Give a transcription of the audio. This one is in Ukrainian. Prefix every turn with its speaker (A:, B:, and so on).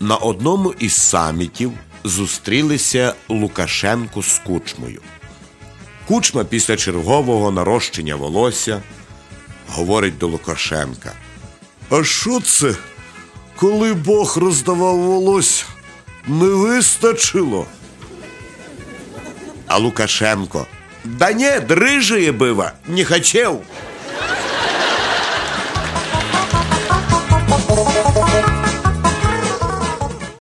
A: На одному із самітів зустрілися Лукашенко з Кучмою. Кучма після чергового нарощення волосся говорить до Лукашенка. А що це, коли Бог роздавав волосся, не вистачило? А Лукашенко. Да ні, рыжие было, не хотел.